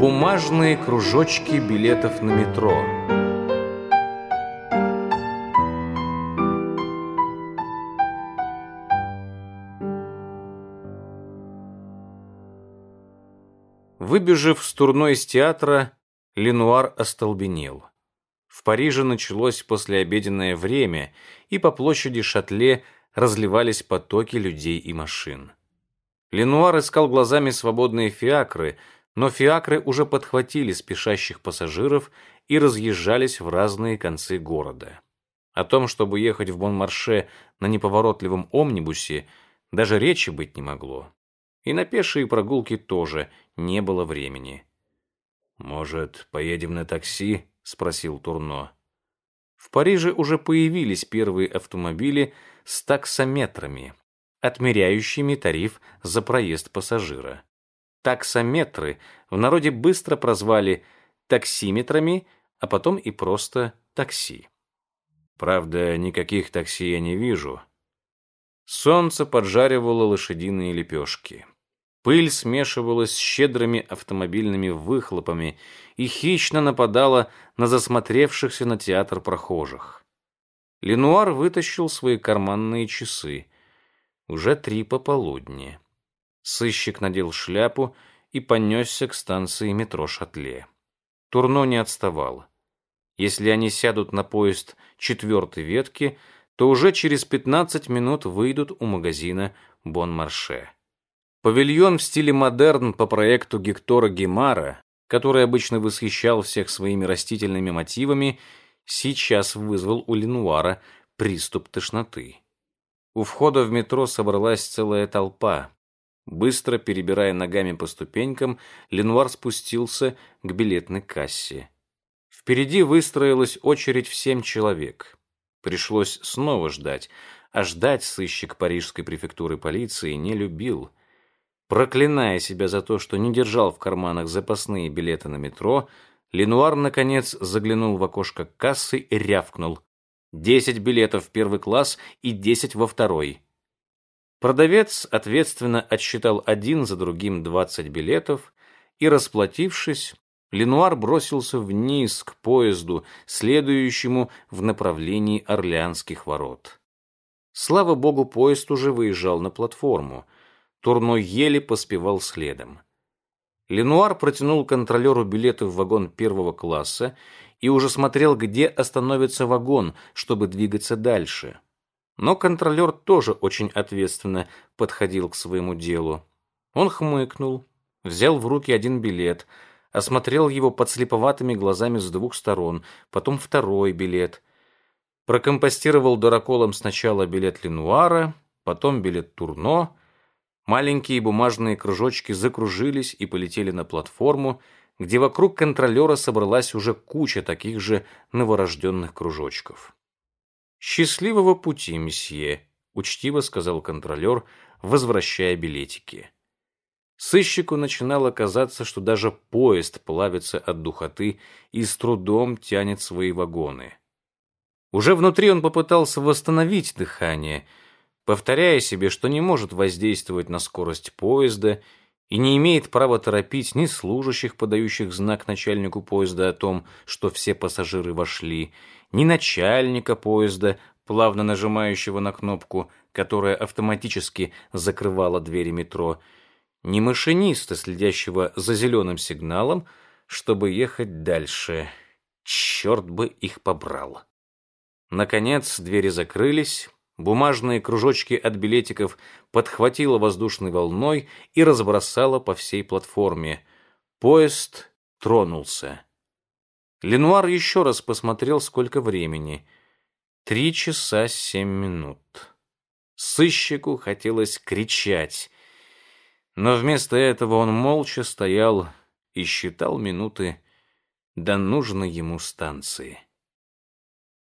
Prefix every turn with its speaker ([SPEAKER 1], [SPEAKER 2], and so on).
[SPEAKER 1] Бумажные кружочки билетов на метро. Выбежав с турной из театра, Ленуар остолбенел. В Париже началось послеобеденное время, и по площади Шатле разливались потоки людей и машин. Ленуар искал глазами свободные фиакры, но фиакры уже подхватили спешащих пассажиров и разъезжались в разные концы города. О том, чтобы ехать в Бонмарше на неповоротливом омнибусе, даже речи быть не могло. И на пешие прогулки тоже не было времени. «Может, поедем на такси?» — спросил Турно. В Париже уже появились первые автомобили с таксометрами, отмеряющими тариф за проезд пассажира. Таксометры в народе быстро прозвали таксиметрами, а потом и просто такси. Правда, никаких такси я не вижу. Солнце поджаривало лошадиные лепешки. Пыль смешивалась с щедрыми автомобильными выхлопами и хищно нападала на засмотревшихся на театр прохожих. Ленуар вытащил свои карманные часы. Уже три пополудни. Сыщик надел шляпу и понесся к станции метро Шатле. Турно не отставал. Если они сядут на поезд четвертой ветки, то уже через 15 минут выйдут у магазина Бон-Марше. Павильон в стиле модерн по проекту Гектора Гемара, который обычно восхищал всех своими растительными мотивами, сейчас вызвал у Ленуара приступ тошноты. У входа в метро собралась целая толпа. Быстро перебирая ногами по ступенькам, Ленуар спустился к билетной кассе. Впереди выстроилась очередь в семь человек. Пришлось снова ждать, а ждать сыщик парижской префектуры полиции не любил – Проклиная себя за то, что не держал в карманах запасные билеты на метро, Ленуар, наконец, заглянул в окошко кассы и рявкнул. «Десять билетов в первый класс и десять во второй». Продавец ответственно отсчитал один за другим двадцать билетов и, расплатившись, Ленуар бросился вниз к поезду, следующему в направлении Орлеанских ворот. Слава богу, поезд уже выезжал на платформу — Турно еле поспевал следом. Ленуар протянул контролеру билеты в вагон первого класса и уже смотрел, где остановится вагон, чтобы двигаться дальше. Но контролер тоже очень ответственно подходил к своему делу. Он хмыкнул, взял в руки один билет, осмотрел его подслеповатыми глазами с двух сторон, потом второй билет. Прокомпостировал дураколом сначала билет Ленуара, потом билет Турно, Маленькие бумажные кружочки закружились и полетели на платформу, где вокруг контролера собралась уже куча таких же новорожденных кружочков. «Счастливого пути, месье», — учтиво сказал контролер, возвращая билетики. Сыщику начинало казаться, что даже поезд плавится от духоты и с трудом тянет свои вагоны. Уже внутри он попытался восстановить дыхание — повторяя себе, что не может воздействовать на скорость поезда и не имеет права торопить ни служащих, подающих знак начальнику поезда о том, что все пассажиры вошли, ни начальника поезда, плавно нажимающего на кнопку, которая автоматически закрывала двери метро, ни машиниста, следящего за зеленым сигналом, чтобы ехать дальше. Черт бы их побрал. Наконец двери закрылись, Бумажные кружочки от билетиков подхватило воздушной волной и разбросало по всей платформе. Поезд тронулся. Ленуар еще раз посмотрел, сколько времени. Три часа семь минут. Сыщику хотелось кричать, но вместо этого он молча стоял и считал минуты до нужной ему станции.